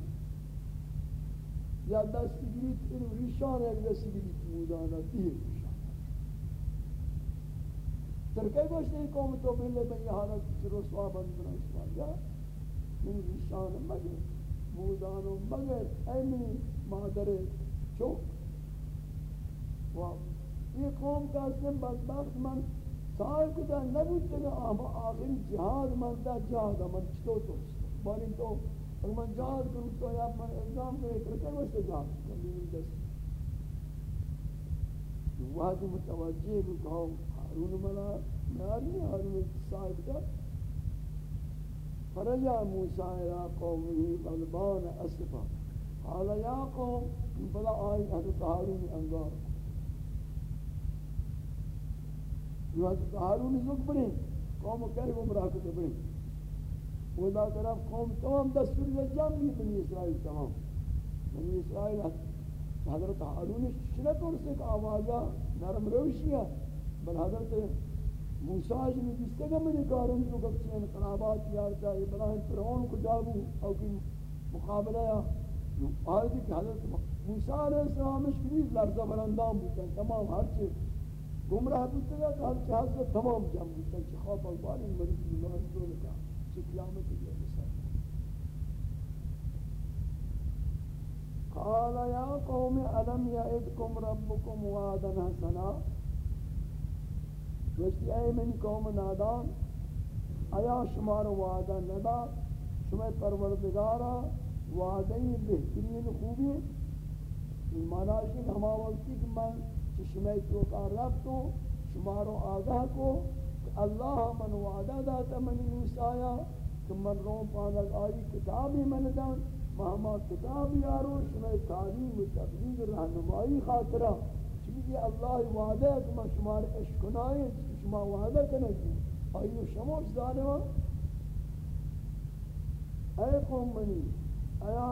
یا دست گریت ان ریشان ایک دست گریت مودانا دیر ترکی گوشت این قوم تو بلے میں یہ حالت کچھ رسوا بند بنا اسوال یا من ریشان مگر مودانو مگر ایمی مادر چوک و یہ قوم کا سن بدبخت من سائل کتا نبود تگا آما آخری جہاد من دا جہاد من چطور تو باری تو اگر من جہاد کروں تو یا من الزام کرے کرتے ہیں اس جہاد کمی دست وحد متوجہ بکاؤ حارون ملا ناری حارون صاحب کا فرجع موسیٰ إلى قومه غلبان اسفا. حالا یا قوم بلا آئی حضرت حارون انگار. جو حضرت حارون زک بڑھیں قوم کہے گمراہ کو بڑھیں خدا طرف قوم تمام دستور جام بھی بنی اسرائیل تمام. بنی اسرائیل حضرت حارون شرک اور سے آوازا نرم روشیا بل حضرت موسیٰ جنہی جستے گا میں نے کارن جو گفت سے انقلابات کیارتا ہے بلاہم فرعون کو جابو او کی مقابلہ یا آیتی کہ حضرت موسیٰ علیہ السلام اشکریز لرزہ برندام بودتا تمام ہر چیز گمراہ بودتا گا کہ ہر چیز حضرت تمام جام بودتا چی خواب اکبار ان مریض اللہ رسول کا قیامت کی قال يا قوم ألم يعدكم ربكم وعدا حسنا؟ وشتی اے من قوم نادان، آیا شمار وعدہ ندا؟ شما پروردگارا وعدہی بہترین خوبی؟ مانا ہے ہما وقتی کہ من چشمہ چوکا رب تو شمارو آگاہ کو کہ اللہ من وعدہ داتا من موسیٰ کہ من روم پانک آئی کتابی من دان مہما کتاب یارو شمع تعلیم و تبلیغ رہنمائی خاطرہ چیزی اللہ وعدہ کہ من شمار اشکنائی شما وعدہ کنگی آئیو شموش ظالمہ اے قوم منی ایا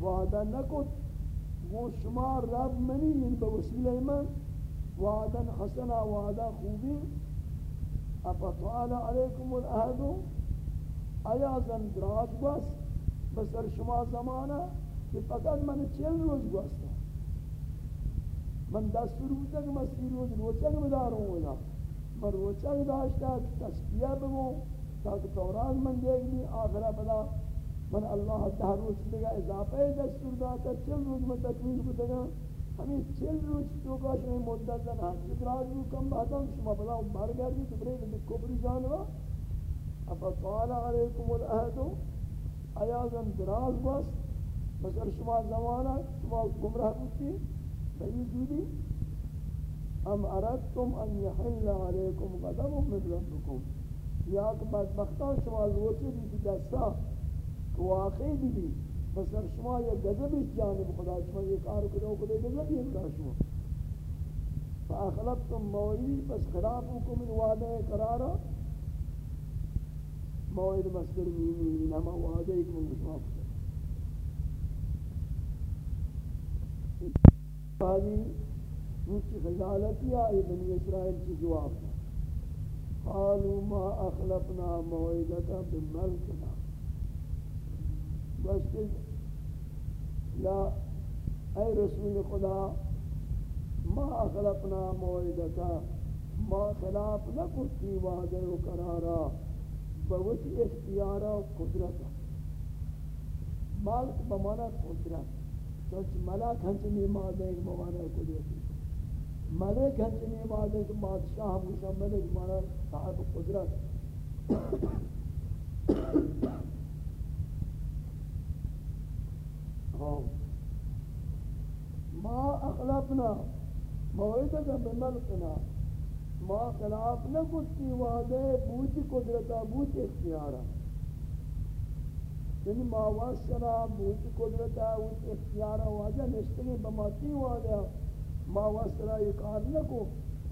وعدہ نکت وہ شما رب منی یعنی ان بوسیلہ من. وعدہ حسنہ وعدہ خوبی. اپتوال علیکم العہدو آیا زن دراز گوست بسر شما زمانہ کہ فقط من چل روز گوستا من دستور بودتا کہ من سی روز روچک بداروں ہونا من روچک داشتا تسکیہ بگو، تاکہ تورات من دیکھ لی آخرہ پدا من اللہ تہر روز دگا اضافہ دستور داتا چل روز من تکمیل بودتا ہمیں چل روز تو کا شما مدت زن ہاتھ دراز رو کم بہتا شما بلا بار گردی تو برے کہ کبری جانوا۔ افا قال علیکم العہدو ایازن دراز بس بسر شما زمانہ، شما گمراہ بودتی بئی جودی ام اردتم ان یحل علیکم غضب من ربکم. یا کہ بدبختان، شما لوچے بھی دستا کہ واقعی بھی بسر شما یا غضب اس جانب خدا. شما یہ کار کرو خدا غضب یہ بلا شما. فاخلفتم موعی بس خلافکم من وعدہ قرارا موعد مصدر مینی انما وعدہ کم شما فهذه نوچی خجالتی آئی بنی اسرائیل کی جواب دا قالوا ما اخلفنا موعدك بملكنا۔ گوشتی یا اے رسول خدا، ما اخلقنا موعدکا ما خلاف نکتی وعدہ و قرارا بوت اختیارا و قدرتا مالک بمانا قدرت۔ چونچ ملک ہنچنی مادہ بمانا قدرتی ملک ہنچنی مادہ ایک بادشاہ ہم گوشا ملک مانا صاحب قدرت۔ ہاں۔ ما اخلفنا موعدك بملكنا ما خلاف نہ کتی وعدے بوتی قدرتا بوتی اختیارا۔ یعنی ما واسرا بوتی قدرتا بوتی اختیارا، وعدہ نشتگی بماتی وعدہ۔ ما واسرا یہ کار نہ کو۔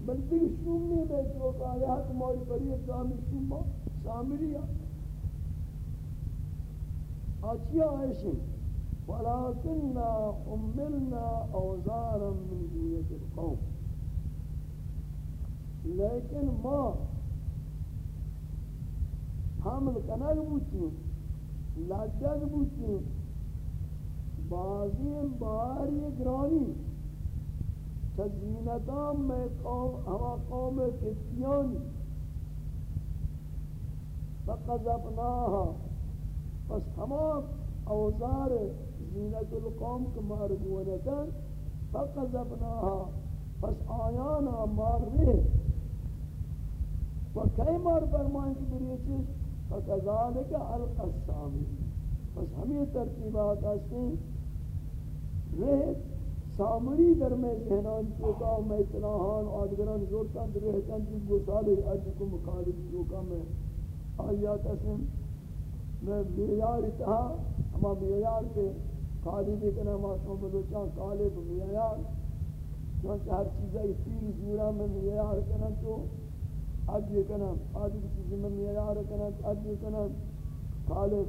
بلکہ شوم نہیں بیٹھ وہ کہا ہے کہ موری پری اقدامی شوم سامری آچیا آئیشن ولكننا حملنا اوزارا من جنية القوم۔ لیکن ما حمل کنگ بوچیں لجگ بوچیں بازی باری گرانی۔ تزینتان میں قوم، ہوا قوم کتیانی فقذبناها. پس ہمان اوزار زینت القوم کے مارگونتاً فقذبناها. پس آیانا مار رہے و کئی مار فرمائیں کہ بریچے فقذالک القسامی بس ہمیں ترتیبات ہیں رہ سامری در میں ذہنان چوکا میں اطلاحان آدگران زورتاں در رہتاں جی گسالے اج کو مخالف چوکا میں آیا قسم، میں بیار اتہا ہما بیار کے قالی دیکھنا ما شما بلوچان قالی بیار چونچہ ہر چیزہ تیر زورا میں بیار کنا تو اج یہ کنا آدھی چیزی میں بیار کنا اج یہ کنا قالی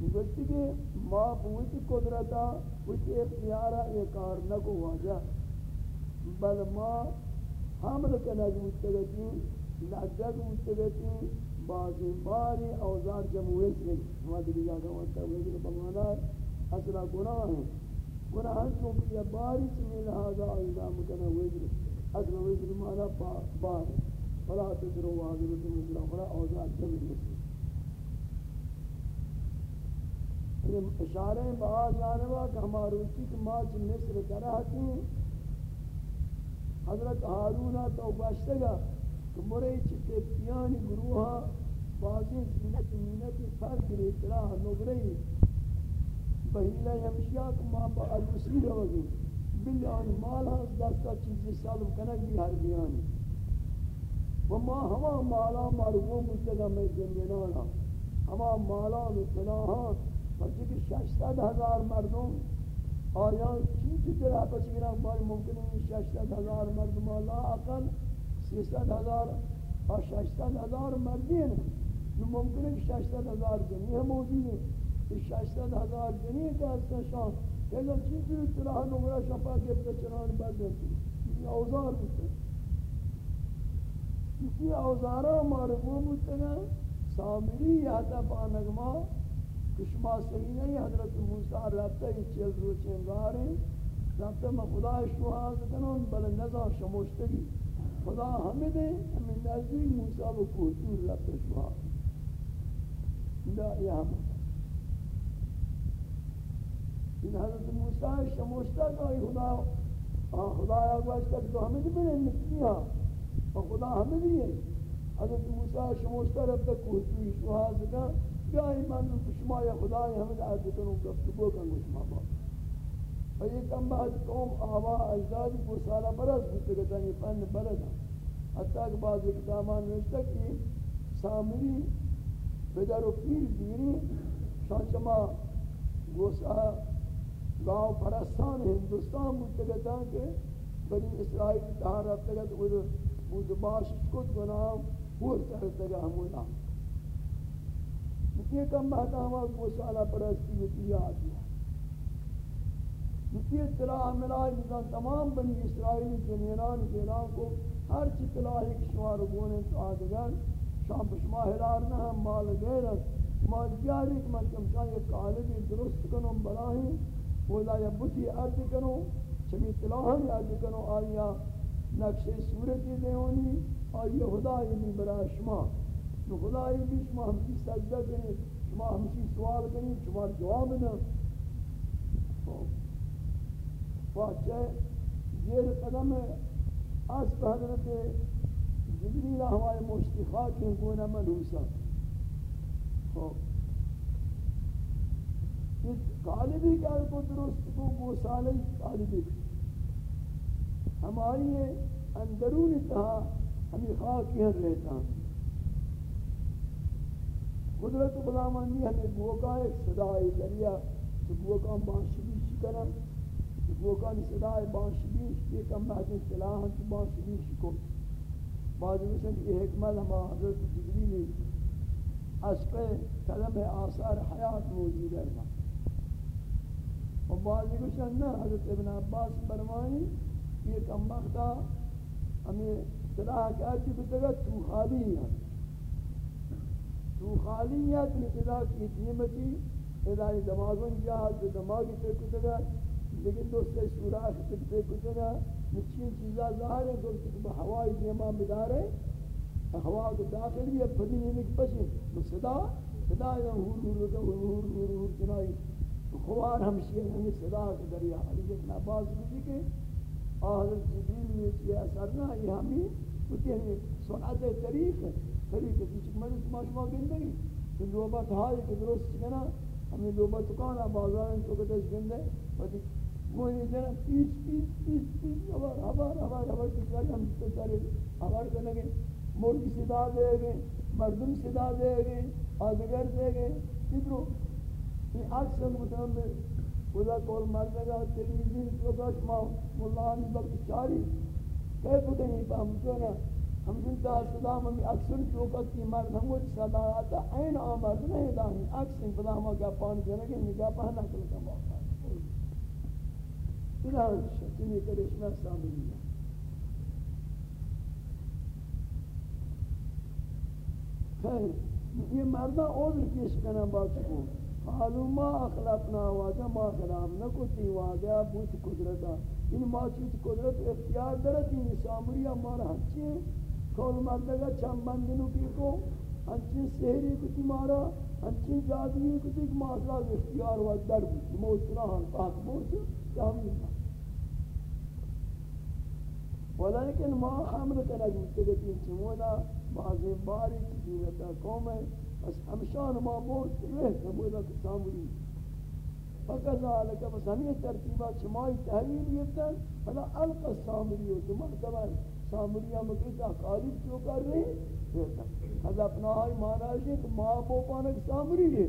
گوشتی کہ ما پوچھ قدرتا پوچھ اختیارا یہ کار نکو واجہ۔ بل ما حمل کنگ مستگتی لجگ مستگتی بازی باری اوزار جمعویت گئی ہمارا دیکھ جاگا وانتا ہوئے کہ بمانا اصلا گناہ ہیں۔ گناہ ہیں چونکہ یہ باری چمی لہذا اینا مکنا ہوئے کہ اصلا ہوئے کہ بمانا بار فلا تدرو واضح مثلا فلا اوزار جمعویت اشارے بہا جانبا کہ ہمارا روچی کہ ماچ مصر درہتی حضرت حارونہ تو باشتگا کہ مرے چکے پیانی گروہا بازی زینت مینت فرق گری اطلاع نگرئی بہیلہ یمشیہ کہ ماں با المسیر ہوگی بلیان مال ہنس دستا چیزی سالم کنک بھی ہر بیانی۔ و ما ہما مالا مرغوم مستگا میں جنینانا ہما مالا اطلاعات بلکہ کہ ششتد ہزار مردم آیا چی چی طرح پسی گرا باری ممکن ہے ششتد ہزار مردم اللہ اقل سیستد ہزار اور ششتد ہزار مردین جو ممکن ہے کہ ششتد ہزار جنی ہے موجود ہے کہ ششتد ہزار جنی کا ہستا شان کہ اگر چی چی طرح نمرا شپا کے پچران یہ اوزار بکتے اسی اوزارہ مرغوم ہوتے سامری یا پانگما کشما صحیح نہیں حضرت موسیٰ رابطہ یہ چیز رو چنگار ہیں رابطہ میں خدا شوہاز کنون بل نظا شموشتگی خدا ہمیں دے ہمیں نزدی موسیٰ و کوتور رابطہ شوہاز لا یہ ہم ان حضرت موسیٰ شموشتہ کہ خدا خدا آگوشتا کہ تو ہمیں دے بلے نکتیا اور خدا ہمیں دے حضرت موسیٰ شموشتہ رابطہ کوتور شوہاز کنون جای من شما یا خدای ہمیں عرض کروں گفتگو کروں شما با اور یہ کم بعد قوم آوا اجدادی کو سالہ برس بودتے گتا یہ فن برد. حتیٰ کہ بعض کتابان نوشتا کہ سامری پدر و پیر دیری شانچما گوسا گاؤں پرستان ہندوستان بودتے گتا کہ بنی اسرائیل تہاں رفتا گتا وہ باش کت گناہ پورتا رہتا گا ہمونا یہ کم بہتا ہمارا کو سالہ پرستی ہوتی یاد ہے یہ اطلاع ملائی نظام تمام بنی اسرائیل جنینان جنان کو ہر چی اطلاع ایک شمار گونے تو آدگر شام بشما حلار نہ ہم مال غیر غیرت ما جاری کہ من چمشان یہ قالبی درست کنوں بلاہی ولا یا بتی عرض کنوں چمی اطلاع ہم عرض کنوں آیا نقش صورتی دیونی آیا خدای می برا شما۔ تو خدای بھی شما ہمشی سجدہ کریں شما ہمشی سوال کریں شما جواب نہ واچے زیر قدم اسب حضرت جبریل ہمارے مشتخات کے گونا ملوسا. اس غالبی کا کو درست کو وہ سالے غالبی ہماری اندرون تہا ہمیں خاک کیا رہتا ہوں قدرت خداوندی ہمیں گوکا ایک صدای دریا تو گوکا بانشبیش کرن، تو گوکا نی صدای بانشبیش یہ کم بہت اصطلاح ہم تو بانشبیش کو۔ بعض مثلا کہ حکمت ہم حضرت جبریلی اس پہ کلم آثار حیات موجود ہے۔ اور بعض مثلا نہ حضرت ابن عباس فرمائی یہ کم بختا ہمیں صلاح کہ اچھی بتگا تو خالی ہے تو خالیت ابتدا کی دیمتی ادائی دماغن جہاز دماغی پہ کتگا لیکن دوستے سوراخ پہ کتگا نچین چیزا ظاہر ہے دوستے کہ ہوائی دیما مدارے ہوا کو داخل بھی پھلی نہیں کہ پچھے صدا صدا ہے ہور ہور ہور ہور ہور ہور چنائی خوار ہمشی ہمیں صدا کے دریا علی ابن عباس بھی کہ حضرت جبریل میں یہ اثر نہ، یہ ہمیں ہوتے ہیں سنت طریق ہے۔ طریق ہے کہ میں شما شما گندگی کہ لوبت ہائی کہ درست چکنا ہمیں لوبت کانا بازار تو کتش گندے وقتی موہی جنا پیچ پیچ پیچ پیچ ہبار ہبار ہبار ہبار کچھ ہم تو سارے ہبار کرنے گے مرگ صدا دے گے مردم صدا دے گے آدگر دے گے کدرو یہ عکس ہم متعمل خدا کول مردگا تلویزیون تو کاش ما مولانی وقت چاری کئی پتہ نہیں پام تو نا ہم جنتا صدا ہم اکثر چوکت کی مرد ہم وہ صدا آتا این آمرد نہیں دانی اکثر خدا ہم کیا پانی جنگے نگاہ پہنا کل کا موقع ہے الہ شکلی کرش میں سامنے لیا خیر یہ مردہ عذر کیش کرنا بات کو قالوا ما اخلفنا وعدا ما خلاف نکتی وعدا بوت قدرتا. ان ما چیز قدرت اختیار درت این سامری ہمارا ہنچی کول مردگا چم بندنو کی کو؟ ہنچی سہری کتی مارا، ہنچی جادوی کتی ماسلا اختیار و در بود. موت موتنا ہن پاک موت تاویل ولیکن ما حمل کنگ مستگتی چمونا بعضی باری چیزیتا قوم ہے، بس ہمشان ما موت رہ سمودا کہ سامری فکذالک بس ہمیں ترتیبہ چمائی تحویل یتن فلا القا سامری و دمان کبھائی سامری ہم کہتا قالب کیوں کر رہے ہیں حضا اپنا آئی مانا ہے کہ ماں بو پانک سامری ہے۔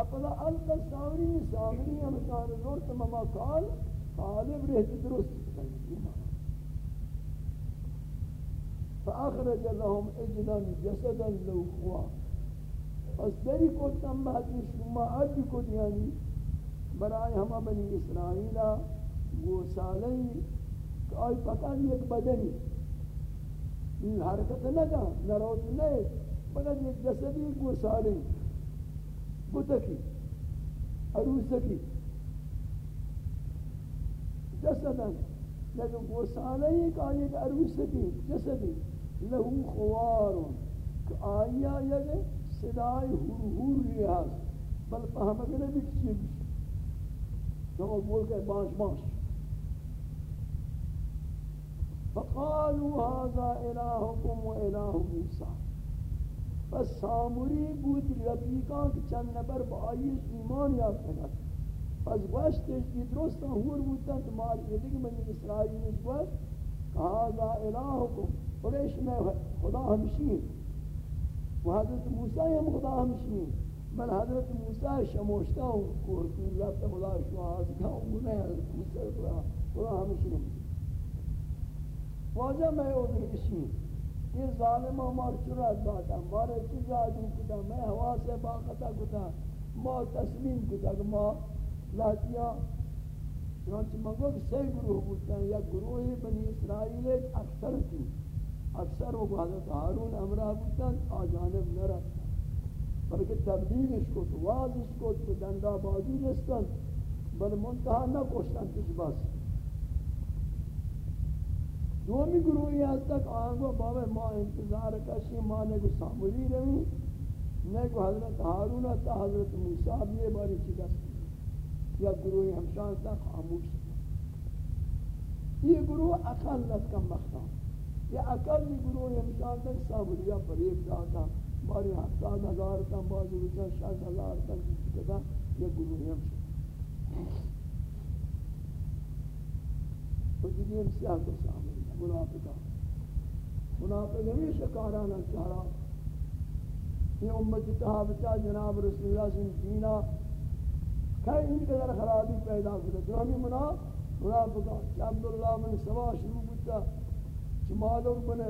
اپنا القا سامری سامری ہم کان زورت مما قال قالب رہتی درست فاخرج لهم اجلا جسدا له خوار پس دری کو تم بہتی شما عد کو دیانی برای ہما بنی اسرائیل گو سالی کہ آئی فقط یک بدنی. این حرکت نگا نروت نہیں فقط یک جسدی گو سالی بتکی عروسکی. جسدا. لیکن گو سالی کہ آئی عروسکی. جسدی. لہو خوار. کہ آیا یعنی صدای ہور ہور ریاض بل فہمہ کرے بھی کسی بھی تو بول کے بانش بانش فقالوا هذا الهكم واله موسى. پس ساموری بود رفیقان که چند نفر با آیش ایمان یافتند پس گوشتش که درست هور بودن که مال یه دیگه من اسرائیل گوشت که هذا الهكم قریش میں خدا ہمشین و حضرت موسیٰ ہم خدا ہمشین من حضرت موسیٰ شموشتا ہوں کورتون رفت خدا شواز کا انہیں حضرت موسیٰ خدا خدا ہمشین واجہ میں عذر کشین یہ ظالم ہمار چرا داتا مارے چیزا دوں کتا، میں ہوا سے باقتا کتا، ما تسلیم کتا کہ ما لاتیا چنانچہ منگو کہ سی گروہ بودتا ہے یا گروہ بنی اسرائیل اکثر تھی۔ اکثر وہ حضرت ہارون امرہ بودن آجانب نہ رہتا بلکہ تبلیغش کو تو واضح کو تو دندا بازی رستن بل منتہا نہ کوشتن کس بس۔ دومی گروہی حد تک آنگو بابا ما انتظار کشی مانے کو سامولی روی میں کو حضرت ہارون تا حضرت موسیٰ بھی باری چی دست یا گروہی ہمشان تک خاموش یہ گروہ اقلت کا مختار یہ اقلی گروہ امشان تک سامریا فریب داتا. باری ہفتاد ہزار تک بازی بچا شاید ہزار تک کتا. یہ گروہ امشان تو دیگی امسیح کو سامریا منافقہ منافق ہمیشہ کارانا چارا یہ امت تحابتا جناب رسول اللہ صلی اللہ علیہ دینا کئی ان کے در خرابی پیدا کرتا ہمیں منافقہ عبداللہ من سوا شروع بتا چه مالک بنه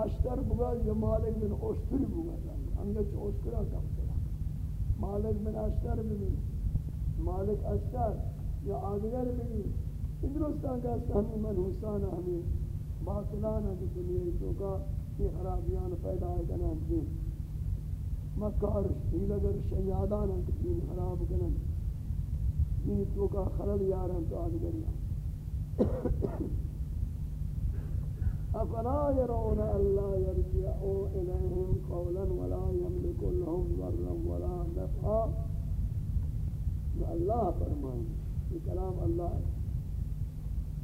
اشتر بگا، یا مالک بن اشتری بگا. انگه چه اشترا کم کرا. مالک بن اشتر بگی، مالک اشتر، یا آدگر بگی. ادرستان که است همی منحوسان همی باطلان همی دنیای تو کا یہ خرابیان پیدا کنن دین مکار ہیلگر شیادان ہیں کہ دین خراب کنن دین تو کا خلل یارن تو آدگریان افلا يرون الا يرجعوا اليهم قولا ولا يملك لهم ضرا ولا نفعا۔ اللہ فرمائیں، یہ کلام اللہ ہے۔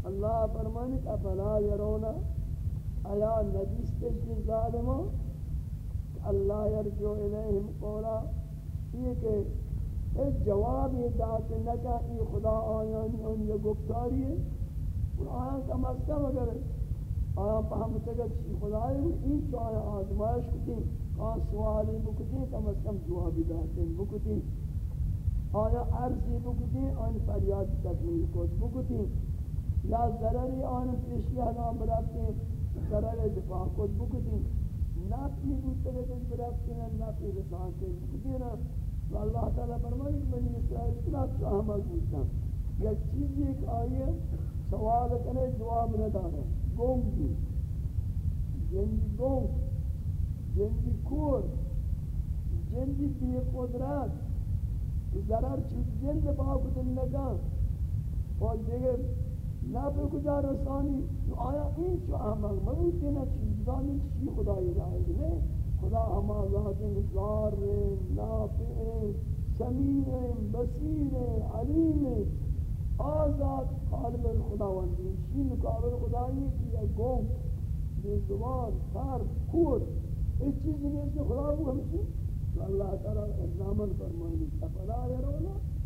اللہ فرمائیں کہ افلا يرون ایا نجس کے ظالموں اللہ یرجو الیہم قولا۔ یہ کہ ایک جواب یہ دات نکا ای خدا آیانی ان یہ گفتاری ہے۔ اور آیان کم از کم اگر آیان پہم تگت چی خدای وہ این چو آیان آزمائش کتیں کان سوالی بکتیں، کم از کم جوابی داتیں بکتیں۔ آیا عرضی بکتیں، آن فریاد تکمیل کت بکتیں۔ یا ضرری آن پیشی حدام برکتیں ضرر دفاع کت بکتیں نفی بودتے کہ برکتیں نفی رسانتیں بکتیں اللہ تعالیٰ فرمائے کہ بنی اسرائیل اتنا سہمت بودتا یک چیز ایک آئیے سوال کرے، جواب نہ دارے۔ گونگ دی جنگی گونگ۔ جنگی کور جنگی بی قدرت۔ ضرر چود جند باقو دن لگا اور دیگر نفع کجا رسانی، تو آیا این چو احمد مروتی نا چیزانی چی خدای رائے نہیں خدا ہما ذات انتظار نافع سمیع بصیر علیم آزاد قالب خداوندی شی مقابل خدایی کی گم بے زبان سر کور۔ اس چیز نہیں ہے خدا وہ ہمشی۔ تو اللہ تعالی اعلان فرمانی افلا يرون